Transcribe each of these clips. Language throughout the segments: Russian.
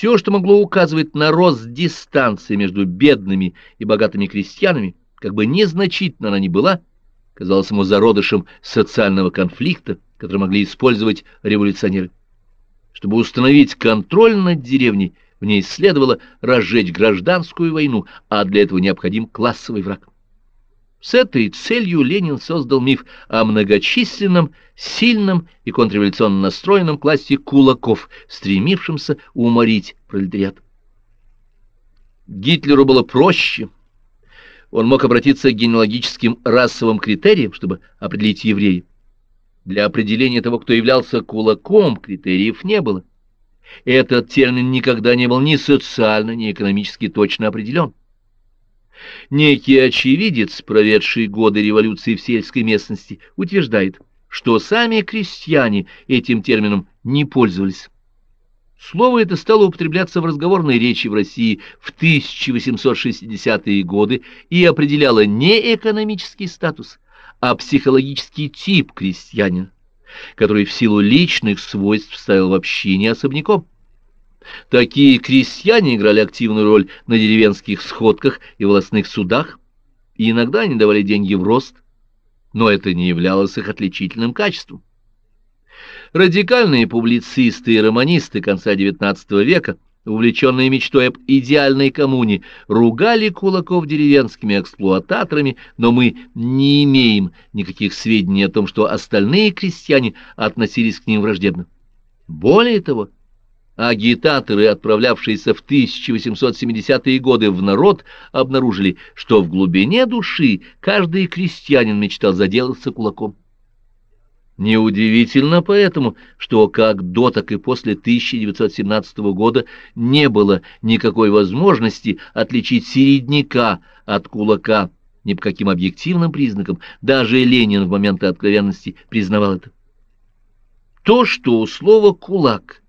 Все, что могло указывать на рост дистанции между бедными и богатыми крестьянами, как бы незначительно она ни была, казалось ему зародышем социального конфликта, который могли использовать революционеры. Чтобы установить контроль над деревней, в ней следовало разжечь гражданскую войну, а для этого необходим классовый враг. С этой целью Ленин создал миф о многочисленном, сильном и контрреволюционно настроенном классе кулаков, стремившемся уморить пролетариат. Гитлеру было проще. Он мог обратиться к генеалогическим расовым критериям, чтобы определить евреев. Для определения того, кто являлся кулаком, критериев не было. Этот термин никогда не был ни социально, ни экономически точно определен. Некий очевидец, проведший годы революции в сельской местности, утверждает, что сами крестьяне этим термином не пользовались. Слово это стало употребляться в разговорной речи в России в 1860-е годы и определяло не экономический статус, а психологический тип крестьянина, который в силу личных свойств стоял в общине особняком. Такие крестьяне играли активную роль на деревенских сходках и волосных судах, и иногда они давали деньги в рост, но это не являлось их отличительным качеством. Радикальные публицисты и романисты конца XIX века, увлеченные мечтой об идеальной коммуне, ругали кулаков деревенскими эксплуататорами, но мы не имеем никаких сведений о том, что остальные крестьяне относились к ним враждебно. Более того, агитаторы, отправлявшиеся в 1870-е годы в народ, обнаружили, что в глубине души каждый крестьянин мечтал заделаться кулаком. Неудивительно поэтому, что как до, так и после 1917 года не было никакой возможности отличить середняка от кулака ни по каким объективным признакам, даже Ленин в моменты откровенности признавал это. То, что у слова «кулак»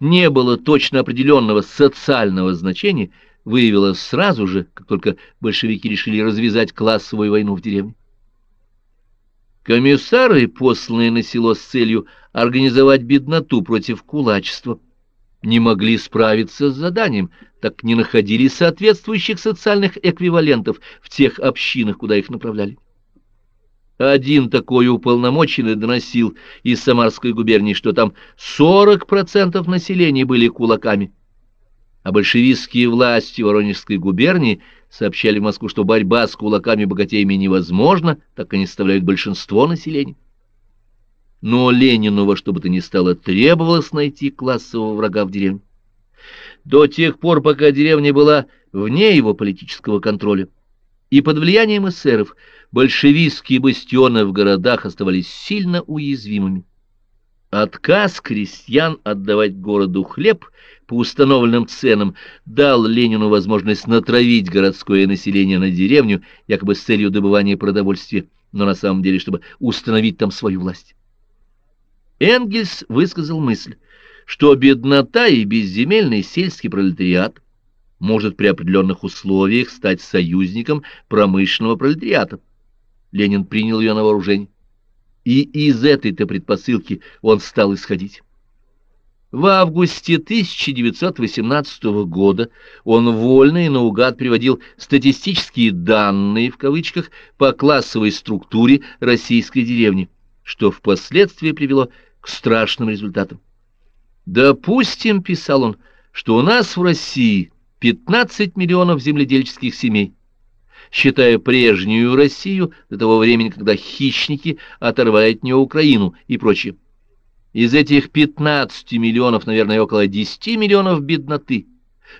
не было точно определенного социального значения, выявилось сразу же, как только большевики решили развязать классовую войну в деревне. Комиссары, посланные на село с целью организовать бедноту против кулачества, не могли справиться с заданием, так не находили соответствующих социальных эквивалентов в тех общинах, куда их направляли. Один такой уполномоченный доносил из Самарской губернии, что там 40% населения были кулаками, а большевистские власти Воронежской губернии сообщали в Москву, что борьба с кулаками-богатеями невозможна, так они составляют большинство населения. Но Ленину во что бы то ни стало требовалось найти классового врага в деревне. До тех пор, пока деревня была вне его политического контроля, и под влиянием эсеров большевистские бастионы в городах оставались сильно уязвимыми. Отказ крестьян отдавать городу хлеб по установленным ценам дал Ленину возможность натравить городское население на деревню, якобы с целью добывания продовольствия, но на самом деле, чтобы установить там свою власть. Энгельс высказал мысль, что беднота и безземельный сельский пролетариат – может при определенных условиях стать союзником промышленного пролетариата. Ленин принял ее на вооружение. И из этой-то предпосылки он стал исходить. В августе 1918 года он вольно и наугад приводил статистические данные в кавычках по классовой структуре российской деревни, что впоследствии привело к страшным результатам. «Допустим, — писал он, — что у нас в России 15 миллионов земледельческих семей, считая прежнюю Россию до того времени, когда хищники оторвали от нее Украину и прочее. Из этих 15 миллионов, наверное, около 10 миллионов бедноты,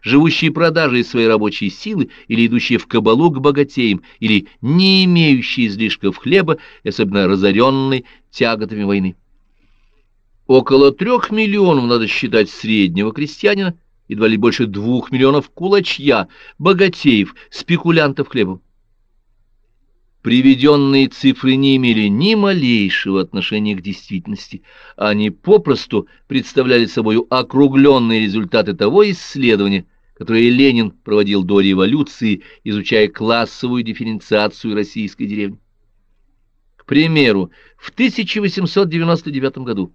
живущие продажей своей рабочей силы или идущие в кабалу к богатеям, или не имеющие излишков хлеба, особенно разоренные тяготами войны. Около трех миллионов надо считать среднего крестьянина, едва ли больше двух миллионов кулачья, богатеев, спекулянтов хлебом. Приведенные цифры не имели ни малейшего отношения к действительности. Они попросту представляли собой округленные результаты того исследования, которое Ленин проводил до революции, изучая классовую дифференциацию российской деревни. К примеру, в 1899 году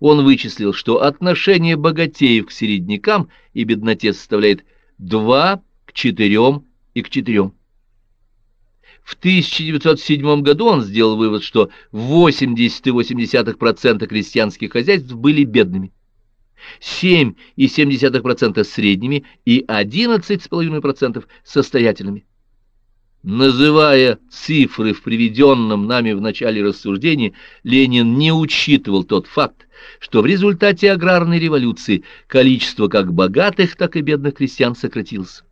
он вычислил, что отношение богатеев к середнякам и бедноте составляет 2 к 4 и к 4. В 1907 году он сделал вывод, что 80,8% крестьянских хозяйств были бедными, 7,7% средними и 11,5% состоятельными. Называя цифры в приведенном нами в начале рассуждении, Ленин не учитывал тот факт, что в результате аграрной революции количество как богатых, так и бедных крестьян сократилось.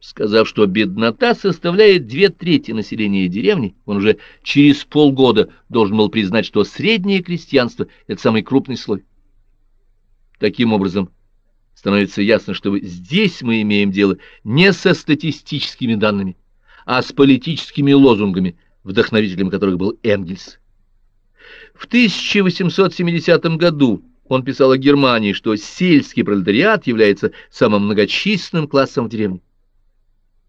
Сказав, что беднота составляет две трети населения деревни, он уже через полгода должен был признать, что среднее крестьянство – это самый крупный слой. Таким образом, становится ясно, что здесь мы имеем дело не со статистическими данными, а с политическими лозунгами, вдохновителем которых был Энгельс. В 1870 году он писал о Германии, что сельский пролетариат является самым многочисленным классом в деревне.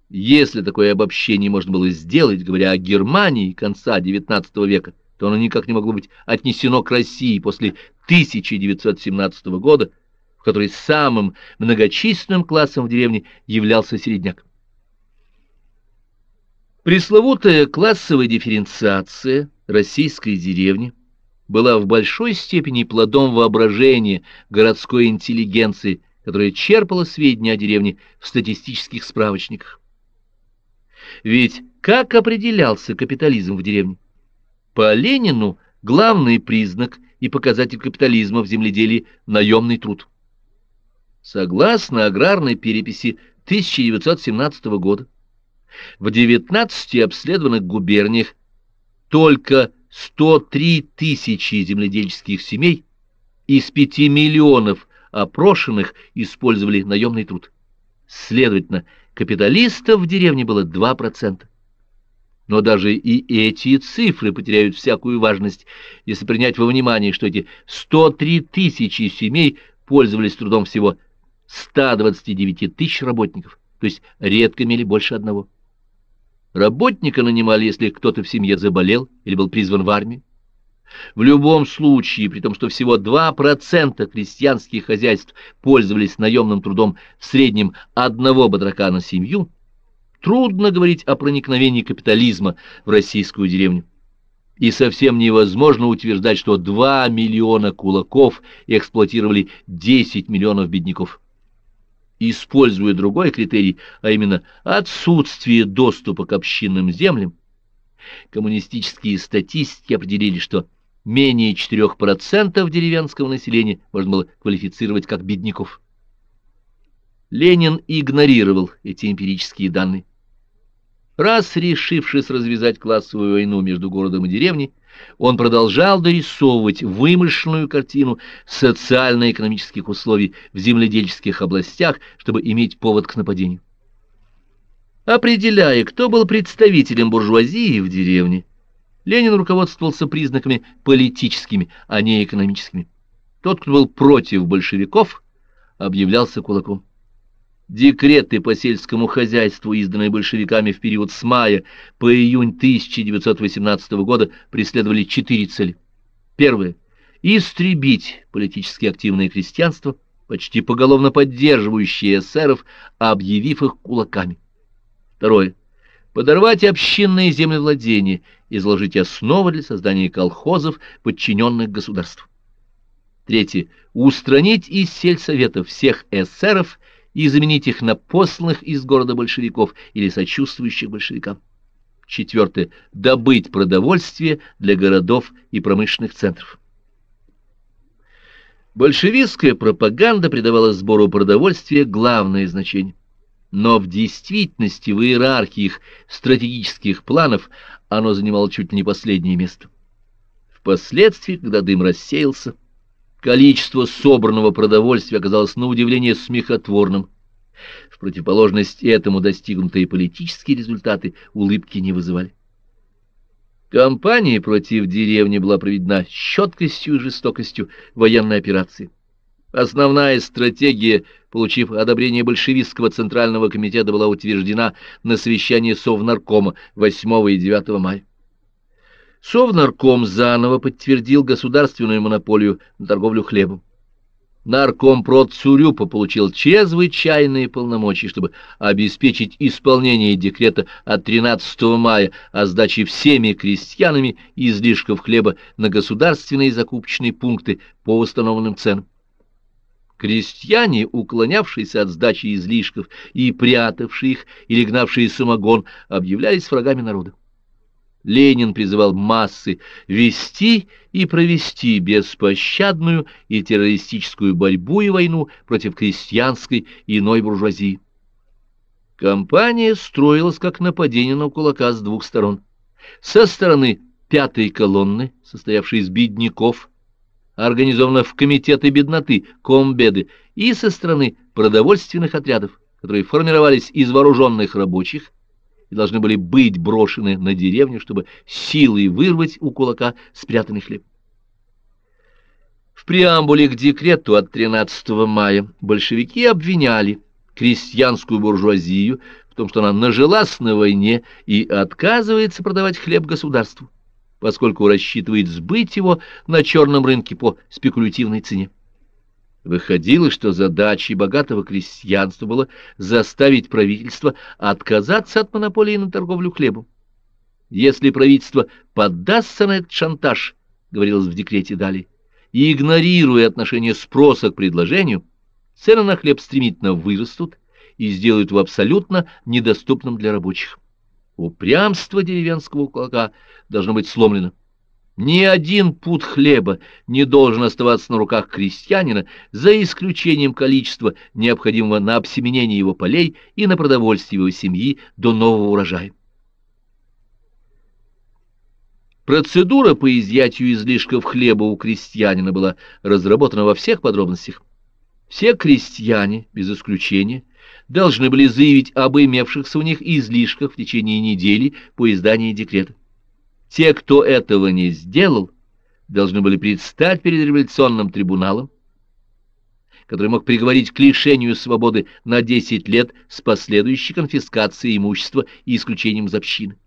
Если такое обобщение можно было сделать, говоря о Германии конца XIX века, то оно никак не могло быть отнесено к России после 1917 года, в которой самым многочисленным классом в деревне являлся середняк. Пресловутая классовая дифференциация российской деревни была в большой степени плодом воображения городской интеллигенции, которая черпала сведения о деревне в статистических справочниках. Ведь как определялся капитализм в деревне? По Ленину главный признак и показатель капитализма в земледелии – наемный труд. Согласно аграрной переписи 1917 года, в 19 обследованных губерниях только 103 тысячи земледельческих семей из 5 миллионов опрошенных использовали наемный труд. Следовательно, капиталистов в деревне было 2%. Но даже и эти цифры потеряют всякую важность, если принять во внимание, что эти 103 тысячи семей пользовались трудом всего 129 тысяч работников, то есть редко имели больше одного. Работника нанимали, если кто-то в семье заболел или был призван в армию. В любом случае, при том, что всего 2% крестьянских хозяйств пользовались наемным трудом в среднем одного батрака на семью, трудно говорить о проникновении капитализма в российскую деревню. И совсем невозможно утверждать, что 2 миллиона кулаков эксплуатировали 10 миллионов бедняков используя другой критерий, а именно отсутствие доступа к общинным землям, коммунистические статистики определили, что менее 4% деревенского населения можно было квалифицировать как бедняков. Ленин игнорировал эти эмпирические данные. Раз решившись развязать классовую войну между городом и деревней, он продолжал дорисовывать вымышленную картину социально-экономических условий в земледельческих областях, чтобы иметь повод к нападению. Определяя, кто был представителем буржуазии в деревне, Ленин руководствовался признаками политическими, а не экономическими. Тот, кто был против большевиков, объявлялся кулаком. Декреты по сельскому хозяйству, изданные большевиками в период с мая по июнь 1918 года, преследовали четыре цели. Первое – истребить политически активное крестьянство, почти поголовно поддерживающее эсеров, объявив их кулаками. Второе – подорвать общинные землевладения и заложить основы для создания колхозов, подчиненных государству. Третье – устранить из сельсоветов всех эсеров и заменить их на посланных из города большевиков или сочувствующих большевикам. Четвертое. Добыть продовольствие для городов и промышленных центров. Большевистская пропаганда придавала сбору продовольствия главное значение. Но в действительности в иерархии их стратегических планов оно занимало чуть ли не последнее место. Впоследствии, когда дым рассеялся, Количество собранного продовольствия оказалось на удивление смехотворным. В противоположность этому достигнутые политические результаты улыбки не вызывали. Кампания против деревни была проведена щеткостью и жестокостью военной операции. Основная стратегия, получив одобрение большевистского центрального комитета, была утверждена на совещании Совнаркома 8 и 9 мая. Совнарком заново подтвердил государственную монополию на торговлю хлебом. Наркомпрод Цурюпа получил чрезвычайные полномочия, чтобы обеспечить исполнение декрета от 13 мая о сдаче всеми крестьянами излишков хлеба на государственные закупочные пункты по установленным ценам. Крестьяне, уклонявшиеся от сдачи излишков и прятавшие их или гнавшие самогон, объявлялись врагами народа. Ленин призывал массы вести и провести беспощадную и террористическую борьбу и войну против крестьянской и иной буржуазии. Кампания строилась как нападение на кулака с двух сторон. Со стороны пятой колонны, состоявшей из бедняков, организованных в комитеты бедноты, комбеды, и со стороны продовольственных отрядов, которые формировались из вооруженных рабочих, и должны были быть брошены на деревню, чтобы силой вырвать у кулака спрятанный хлеб. В преамбуле к декрету от 13 мая большевики обвиняли крестьянскую буржуазию в том, что она нажилась на войне и отказывается продавать хлеб государству, поскольку рассчитывает сбыть его на черном рынке по спекулятивной цене. Выходило, что задачей богатого крестьянства было заставить правительство отказаться от монополии на торговлю хлебом. Если правительство поддастся на этот шантаж, говорилось в декрете далее, и игнорируя отношение спроса к предложению, цены на хлеб стремительно вырастут и сделают его абсолютно недоступным для рабочих. Упрямство деревенского кулака должно быть сломлено. Ни один пуд хлеба не должен оставаться на руках крестьянина, за исключением количества, необходимого на обсеменение его полей и на продовольствие его семьи до нового урожая. Процедура по изъятию излишков хлеба у крестьянина была разработана во всех подробностях. Все крестьяне, без исключения, должны были заявить об имевшихся у них излишках в течение недели по издании декрета. Те, кто этого не сделал, должны были предстать перед революционным трибуналом, который мог приговорить к лишению свободы на 10 лет с последующей конфискацией имущества и исключением из общины.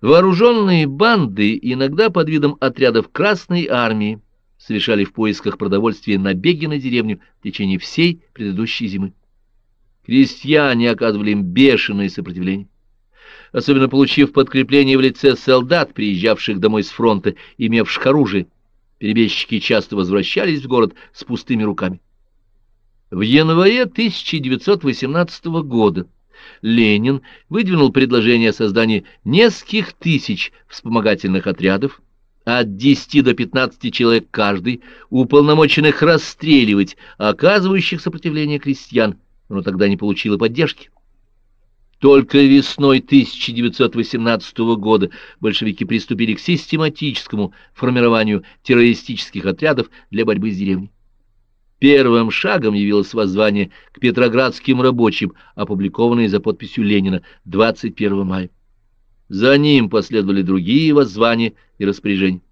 Вооруженные банды, иногда под видом отрядов Красной Армии, совершали в поисках продовольствия набеги на деревню в течение всей предыдущей зимы. Крестьяне оказывали им бешеное сопротивление особенно получив подкрепление в лице солдат, приезжавших домой с фронта, имевших оружие. Перебежчики часто возвращались в город с пустыми руками. В январе 1918 года Ленин выдвинул предложение о создании нескольких тысяч вспомогательных отрядов, от 10 до 15 человек каждый, уполномоченных расстреливать оказывающих сопротивление крестьян, но тогда не получило поддержки. Только весной 1918 года большевики приступили к систематическому формированию террористических отрядов для борьбы с деревней. Первым шагом явилось воззвание к петроградским рабочим, опубликованное за подписью Ленина 21 мая. За ним последовали другие воззвания и распоряжения.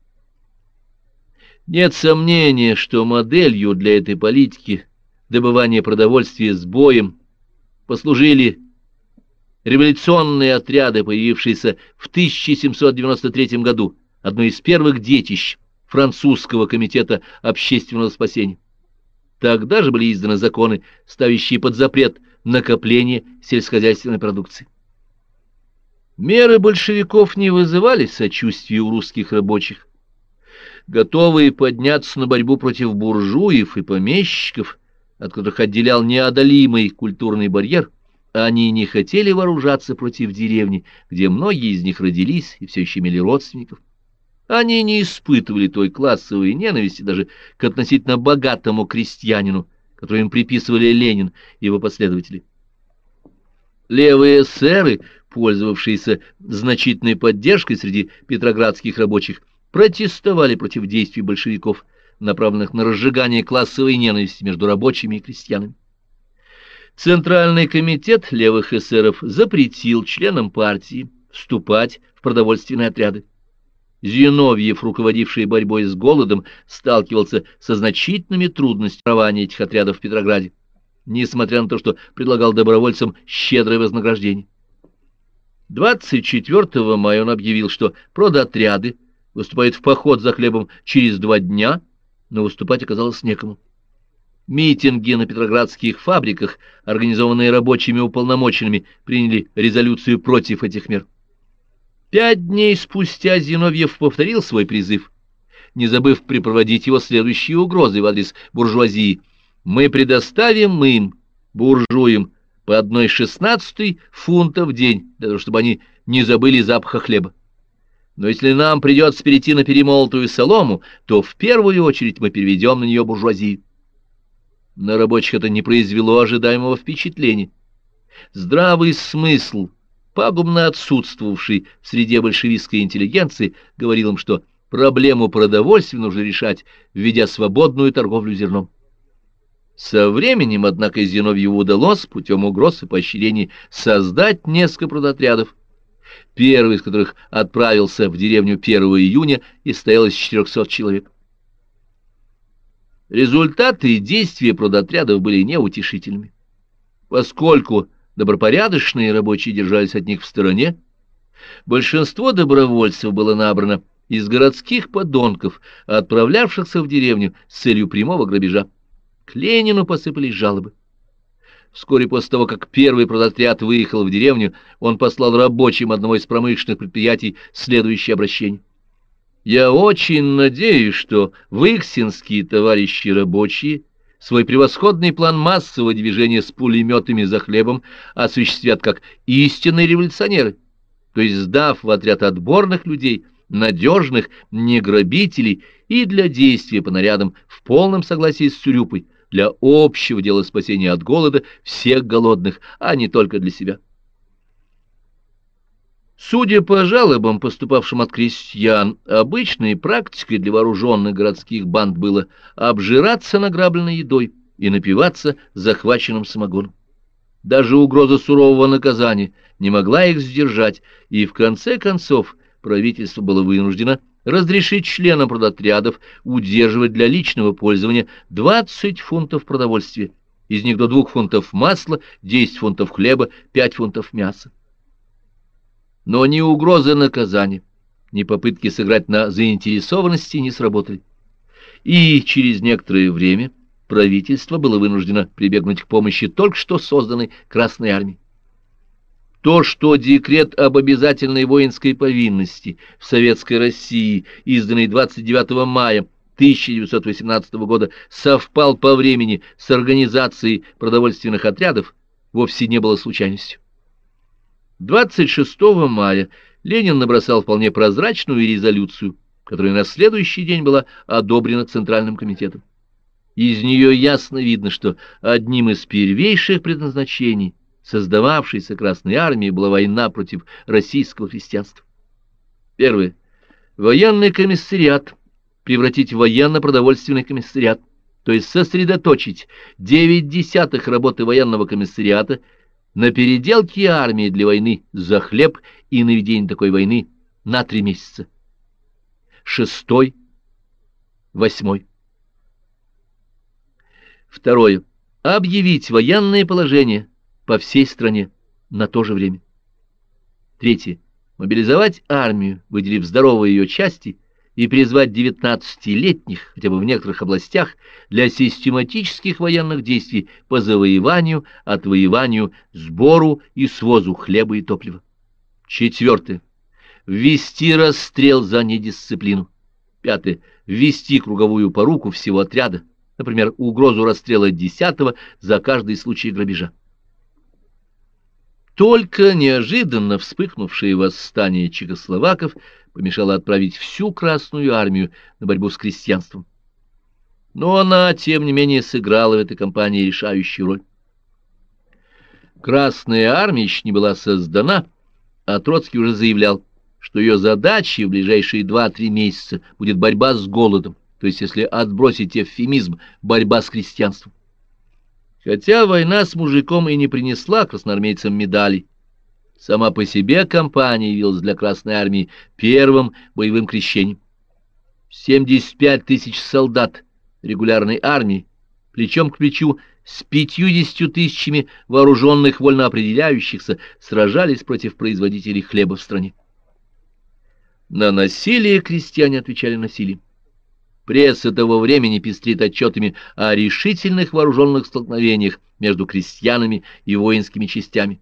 Нет сомнения, что моделью для этой политики добывания продовольствия с боем послужили революционные отряды, появившиеся в 1793 году, одно из первых детищ французского комитета общественного спасения. Тогда же были изданы законы, ставящие под запрет накопление сельскохозяйственной продукции. Меры большевиков не вызывали сочувствия у русских рабочих. Готовые подняться на борьбу против буржуев и помещиков, от которых отделял неодолимый культурный барьер, они не хотели вооружаться против деревни, где многие из них родились и все еще имели родственников. Они не испытывали той классовой ненависти даже к относительно богатому крестьянину, который им приписывали Ленин и его последователи. Левые эсеры, пользовавшиеся значительной поддержкой среди петроградских рабочих, протестовали против действий большевиков, направленных на разжигание классовой ненависти между рабочими и крестьянами. Центральный комитет левых эсеров запретил членам партии вступать в продовольственные отряды. Зиновьев, руководивший борьбой с голодом, сталкивался со значительными трудностями этих отрядов в Петрограде, несмотря на то, что предлагал добровольцам щедрое вознаграждение. 24 мая он объявил, что продотряды выступают в поход за хлебом через два дня, но выступать оказалось некому. Митинги на петроградских фабриках, организованные рабочими уполномоченными, приняли резолюцию против этих мер. Пять дней спустя Зиновьев повторил свой призыв, не забыв припроводить его следующие угрозы в адрес буржуазии. «Мы предоставим им, буржуям, по одной шестнадцатой фунта в день, для того, чтобы они не забыли запаха хлеба. Но если нам придется перейти на перемолотую солому, то в первую очередь мы переведем на нее буржуазию. На рабочих это не произвело ожидаемого впечатления. Здравый смысл, пагубно отсутствовавший в среде большевистской интеллигенции, говорил им, что проблему продовольствия нужно решать, введя свободную торговлю зерном. Со временем, однако, Зиновьеву удалось путем угроз и поощрений создать несколько продотрядов, первый из которых отправился в деревню 1 июня и стоял из 400 человек. Результаты действия продотрядов были неутешительными. Поскольку добропорядочные рабочие держались от них в стороне, большинство добровольцев было набрано из городских подонков, отправлявшихся в деревню с целью прямого грабежа. К Ленину посыпались жалобы. Вскоре после того, как первый продотряд выехал в деревню, он послал рабочим одного из промышленных предприятий следующее обращение. «Я очень надеюсь, что выксинские товарищи рабочие свой превосходный план массового движения с пулеметами за хлебом осуществят как истинные революционеры, то есть сдав в отряд отборных людей, надежных, не грабителей и для действия по нарядам в полном согласии с Цюрюпой, для общего дела спасения от голода всех голодных, а не только для себя. Судя по жалобам, поступавшим от крестьян, обычной практикой для вооруженных городских банд было обжираться награбленной едой и напиваться захваченным самогоном. Даже угроза сурового наказания не могла их сдержать, и в конце концов правительство было вынуждено разрешить членам продотрядов удерживать для личного пользования 20 фунтов продовольствия, из них до 2 фунтов масла, 10 фунтов хлеба, 5 фунтов мяса. Но ни угрозы наказания, ни попытки сыграть на заинтересованности не сработали. И через некоторое время правительство было вынуждено прибегнуть к помощи только что созданной Красной Армии. То, что декрет об обязательной воинской повинности в Советской России, изданный 29 мая 1918 года, совпал по времени с организацией продовольственных отрядов, вовсе не было случайностью. 26 мая Ленин набросал вполне прозрачную резолюцию, которая на следующий день была одобрена Центральным комитетом. Из нее ясно видно, что одним из первейших предназначений – создававшейся Красной Армией была война против российского христианства. Первое. Военный комиссариат превратить в военно-продовольственный комиссариат, то есть сосредоточить 9 десятых работы военного комиссариата на переделке армии для войны за хлеб и наведение такой войны на три месяца. Шестой, восьмой. Второе. Объявить военное положение по всей стране на то же время. Третье. Мобилизовать армию, выделив здоровые ее части, и призвать 19-летних, хотя бы в некоторых областях, для систематических военных действий по завоеванию, отвоеванию, сбору и свозу хлеба и топлива. Четвертое. Ввести расстрел за недисциплину. Пятое. Ввести круговую поруку всего отряда, например, угрозу расстрела десятого за каждый случай грабежа. Только неожиданно вспыхнувшее восстание чехословаков помешало отправить всю Красную армию на борьбу с крестьянством. Но она, тем не менее, сыграла в этой кампании решающую роль. Красная армия еще не была создана, а Троцкий уже заявлял, что ее задачей в ближайшие два-три месяца будет борьба с голодом, то есть, если отбросить эвфемизм, борьба с крестьянством. Хотя война с мужиком и не принесла красноармейцам медалей, сама по себе кампания явилась для Красной Армии первым боевым крещением. 75 тысяч солдат регулярной армии плечом к плечу с пятьюдесятью тысячами вооруженных вольно определяющихся, сражались против производителей хлеба в стране. На насилие крестьяне отвечали насилием. Пресса того времени пестрит отчетами о решительных вооруженных столкновениях между крестьянами и воинскими частями.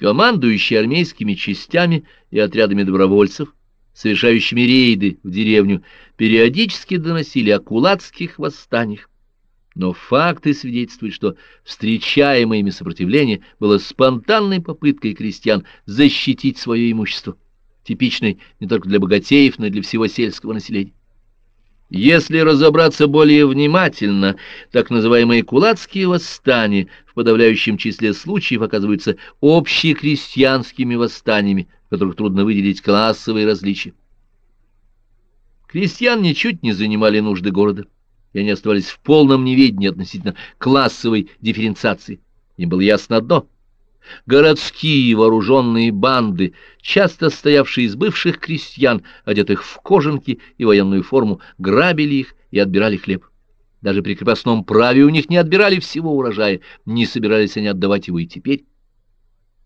Командующие армейскими частями и отрядами добровольцев, совершающими рейды в деревню, периодически доносили о кулацких восстаниях. Но факты свидетельствуют, что встречаемое ими сопротивление было спонтанной попыткой крестьян защитить свое имущество, типичной не только для богатеев, но и для всего сельского населения. Если разобраться более внимательно, так называемые кулацкие восстания в подавляющем числе случаев оказываются общекрестьянскими восстаниями, в которых трудно выделить классовые различия. Крестьян ничуть не занимали нужды города, и они оставались в полном неведении относительно классовой дифференциации. Им было ясно одно — Городские вооруженные банды, часто стоявшие из бывших крестьян, одетых в кожанки и военную форму, грабили их и отбирали хлеб. Даже при крепостном праве у них не отбирали всего урожая, не собирались они отдавать его и теперь.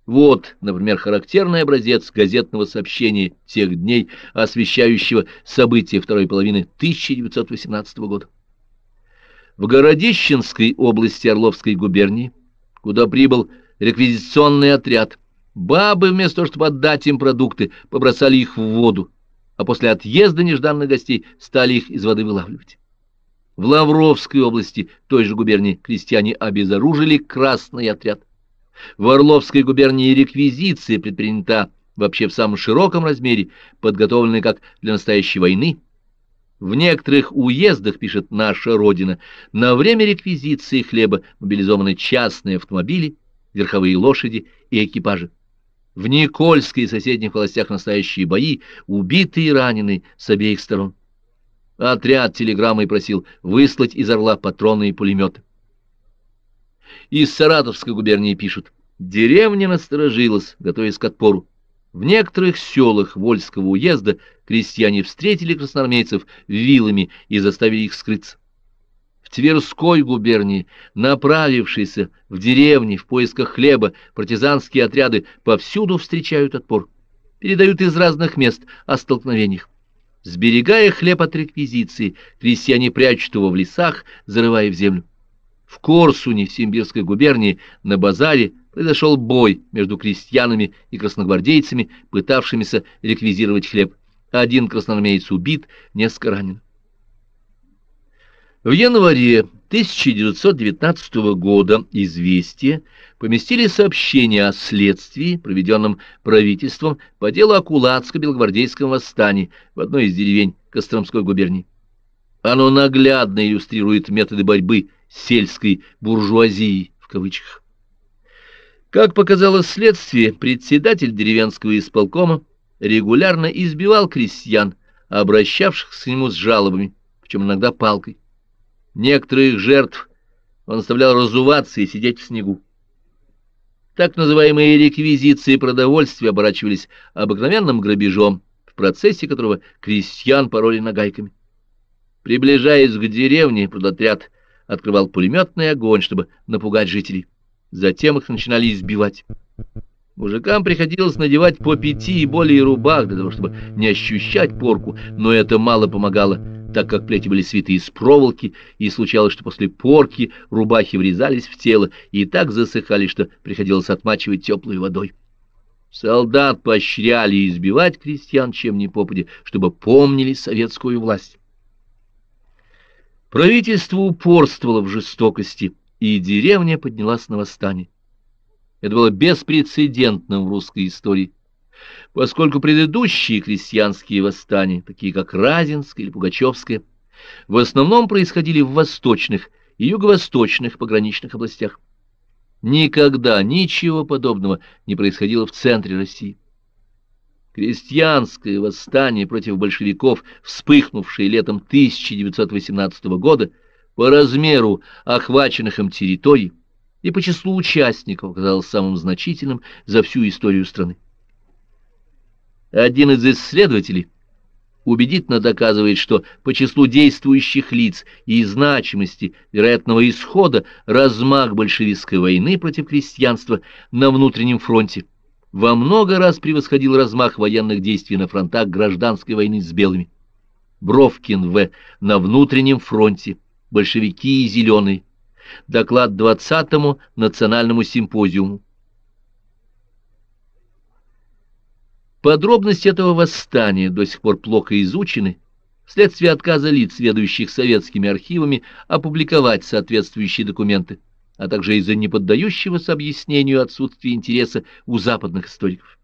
Вот, например, характерный образец газетного сообщения тех дней, освещающего события второй половины 1918 года. В Городищенской области Орловской губернии, куда прибыл реквизиционный отряд. Бабы, вместо того, чтобы отдать им продукты, побросали их в воду, а после отъезда нежданных гостей стали их из воды вылавливать. В Лавровской области той же губернии крестьяне обезоружили красный отряд. В Орловской губернии реквизиция предпринята вообще в самом широком размере, подготовленная как для настоящей войны. В некоторых уездах, пишет наша Родина, на время реквизиции хлеба мобилизованы частные автомобили, верховые лошади и экипажи. В Никольской и соседних властях настоящие бои, убитые и раненые с обеих сторон. Отряд телеграммой просил выслать из Орла патроны и пулеметы. Из Саратовской губернии пишут, деревня насторожилась, готовясь к отпору. В некоторых селах Вольского уезда крестьяне встретили красноармейцев вилами и заставили их скрыться. Тверской губернии, направившиеся в деревни в поисках хлеба, партизанские отряды повсюду встречают отпор, передают из разных мест о столкновениях. Сберегая хлеб от реквизиции, крестьяне прячут его в лесах, зарывая в землю. В Корсуне, в Симбирской губернии, на базаре произошел бой между крестьянами и красногвардейцами, пытавшимися реквизировать хлеб. Один красноармеец убит, несколько ранен. В январе 1919 года «Известия» поместили сообщение о следствии, проведенном правительством по делу о Кулацко-Белогвардейском восстании в одной из деревень Костромской губернии. Оно наглядно иллюстрирует методы борьбы сельской буржуазии в кавычках. Как показало следствие, председатель деревенского исполкома регулярно избивал крестьян, обращавшихся к нему с жалобами, причем иногда палкой. Некоторых жертв он оставлял разуваться и сидеть в снегу. Так называемые реквизиции продовольствия оборачивались обыкновенным грабежом, в процессе которого крестьян пороли нагайками. Приближаясь к деревне, продотряд открывал пулеметный огонь, чтобы напугать жителей. Затем их начинали избивать. Мужикам приходилось надевать по пяти и более рубах для того, чтобы не ощущать порку, но это мало помогало так как плети были свиты из проволоки, и случалось, что после порки рубахи врезались в тело и так засыхали, что приходилось отмачивать теплой водой. Солдат поощряли избивать крестьян чем ни попади, чтобы помнили советскую власть. Правительство упорствовало в жестокости, и деревня поднялась на восстание. Это было беспрецедентным в русской истории поскольку предыдущие крестьянские восстания, такие как Разинское или Пугачевское, в основном происходили в восточных и юго-восточных пограничных областях. Никогда ничего подобного не происходило в центре России. Крестьянское восстание против большевиков, вспыхнувшее летом 1918 года, по размеру охваченных им территорий и по числу участников оказалось самым значительным за всю историю страны. Один из исследователей, убедительно доказывает, что по числу действующих лиц и значимости вероятного исхода размах большевистской войны против крестьянства на внутреннем фронте во много раз превосходил размах военных действий на фронтах гражданской войны с белыми. Бровкин В. На внутреннем фронте. Большевики и зеленые. Доклад 20-му национальному симпозиуму. Подробности этого восстания до сих пор плохо изучены, вследствие отказа лиц, ведущих советскими архивами, опубликовать соответствующие документы, а также из-за неподдающегося объяснению отсутствия интереса у западных историков.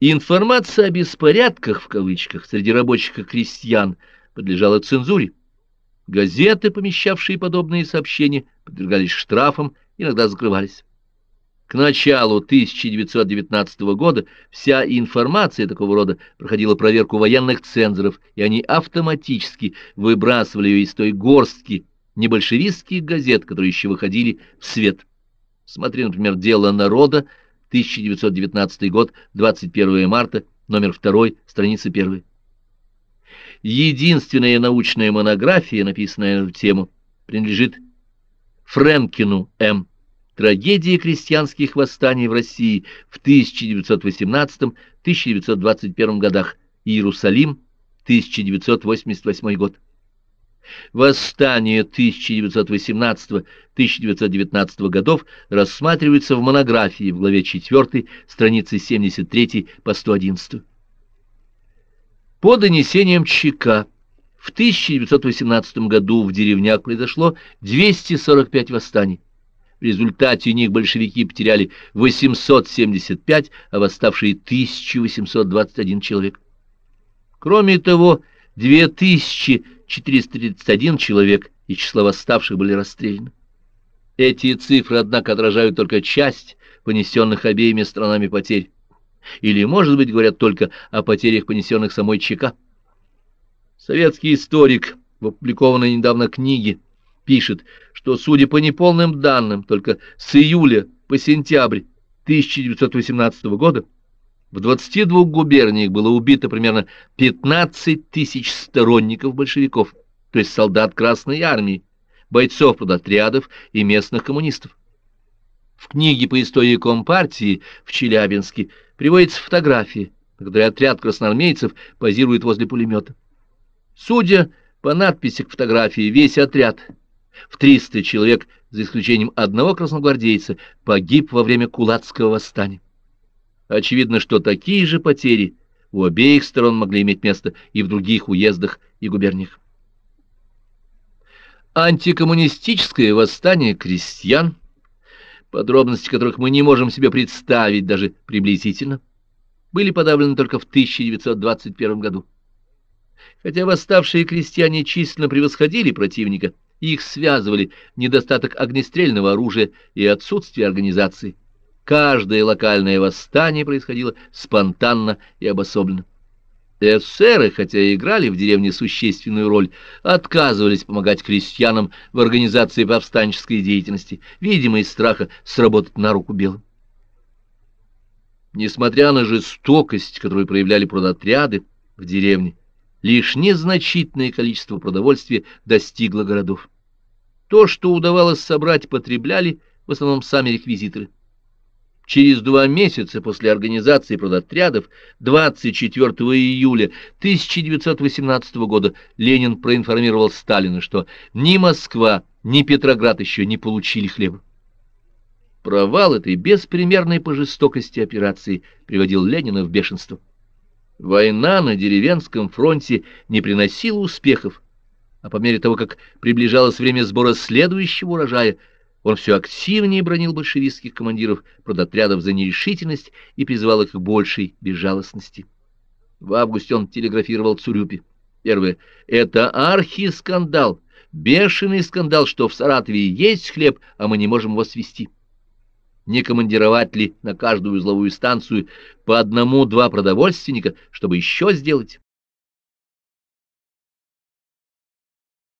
Информация о «беспорядках» в кавычках среди рабочих и крестьян подлежала цензуре. Газеты, помещавшие подобные сообщения, подвергались штрафам, иногда закрывались. К началу 1919 года вся информация такого рода проходила проверку военных цензоров, и они автоматически выбрасывали ее из той горстки небольшевистских газет, которые еще выходили в свет. Смотри, например, «Дело народа», 1919 год, 21 марта, номер 2, страница 1. Единственная научная монография, написанная на эту тему, принадлежит Френкину М. Трагедии крестьянских восстаний в России в 1918-1921 годах. Иерусалим, 1988 год. Восстание 1918-1919 годов рассматривается в монографии в главе 4, страницы 73 по 111. По донесениям ЧК, в 1918 году в деревнях произошло 245 восстаний. В результате них большевики потеряли 875, а восставшие 1821 человек. Кроме того, 2431 человек из числа восставших были расстреляны. Эти цифры, однако, отражают только часть понесенных обеими странами потерь. Или, может быть, говорят только о потерях, понесенных самой ЧК. Советский историк в опубликованной недавно книге пишет, что, судя по неполным данным, только с июля по сентябрь 1918 года в 22 губерниях было убито примерно 15 тысяч сторонников большевиков, то есть солдат Красной Армии, бойцов продотрядов и местных коммунистов. В книге по истории Компартии в Челябинске приводится фотография, на которой отряд красноармейцев позирует возле пулемета. Судя по надписи к фотографии, весь отряд – в 300 человек, за исключением одного красногвардейца, погиб во время Кулацкого восстания. Очевидно, что такие же потери у обеих сторон могли иметь место и в других уездах и губерниях. Антикоммунистическое восстание крестьян, подробности которых мы не можем себе представить даже приблизительно, были подавлены только в 1921 году. Хотя восставшие крестьяне численно превосходили противника, их связывали недостаток огнестрельного оружия и отсутствие организации. Каждое локальное восстание происходило спонтанно и обособленно. Эсеры, хотя и играли в деревне существенную роль, отказывались помогать крестьянам в организации повстанческой деятельности, видимо, из страха сработать на руку белым. Несмотря на жестокость, которую проявляли продотряды в деревне, лишь незначительное количество продовольствия достигло городов. То, что удавалось собрать, потребляли в основном сами реквизиторы. Через два месяца после организации продотрядов, 24 июля 1918 года, Ленин проинформировал Сталина, что ни Москва, ни Петроград еще не получили хлеба. Провал этой беспримерной по жестокости операции приводил Ленина в бешенство. Война на деревенском фронте не приносила успехов, а по мере того, как приближалось время сбора следующего урожая, он все активнее бронил большевистских командиров продотрядов за нерешительность и призывал их к большей безжалостности. В августе он телеграфировал Цурюпе. Первое. Это архискандал, бешеный скандал, что в Саратове есть хлеб, а мы не можем его свести не командировать ли на каждую узловую станцию по одному-два продовольственника, чтобы еще сделать.